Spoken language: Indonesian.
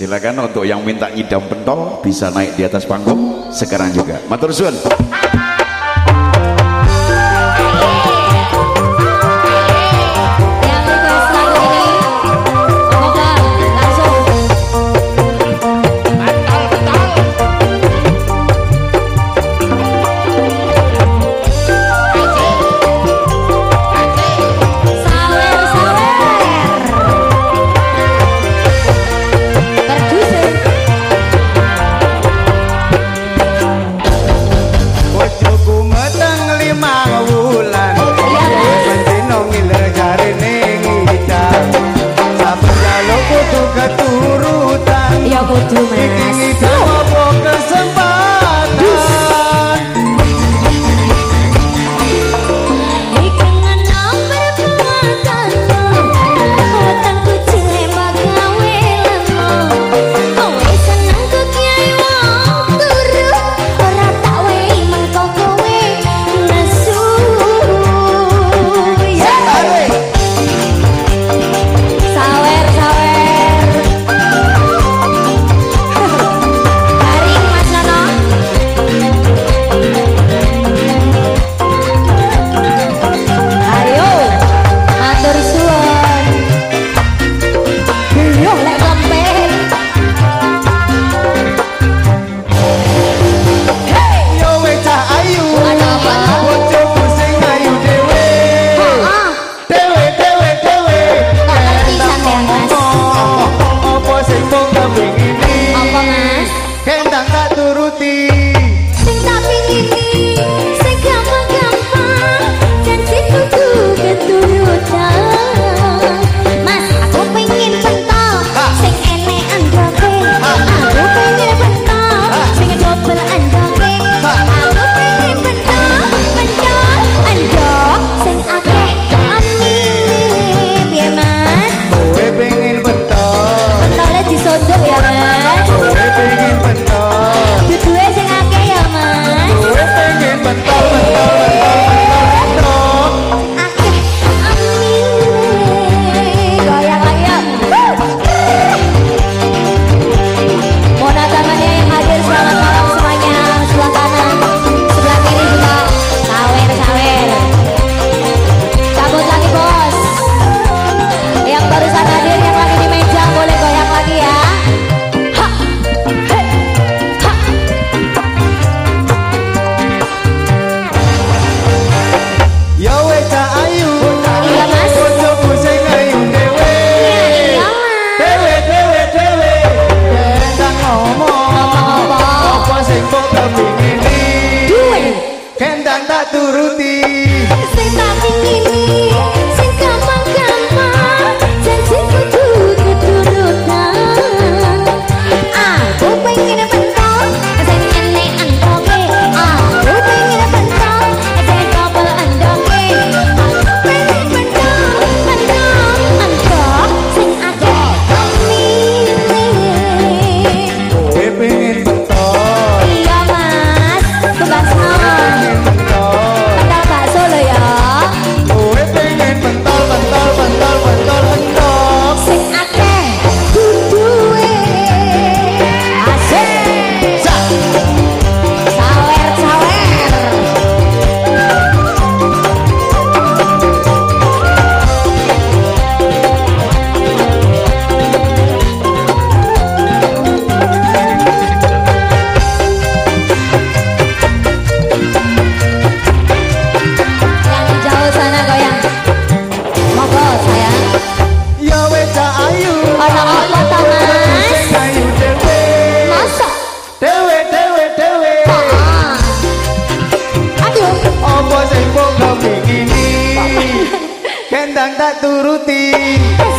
Silakan untuk yang minta ngidam pentol bisa naik di atas panggung sekarang juga. Matur suwun. bojo mas que andan tak turuti. Sing tak pingin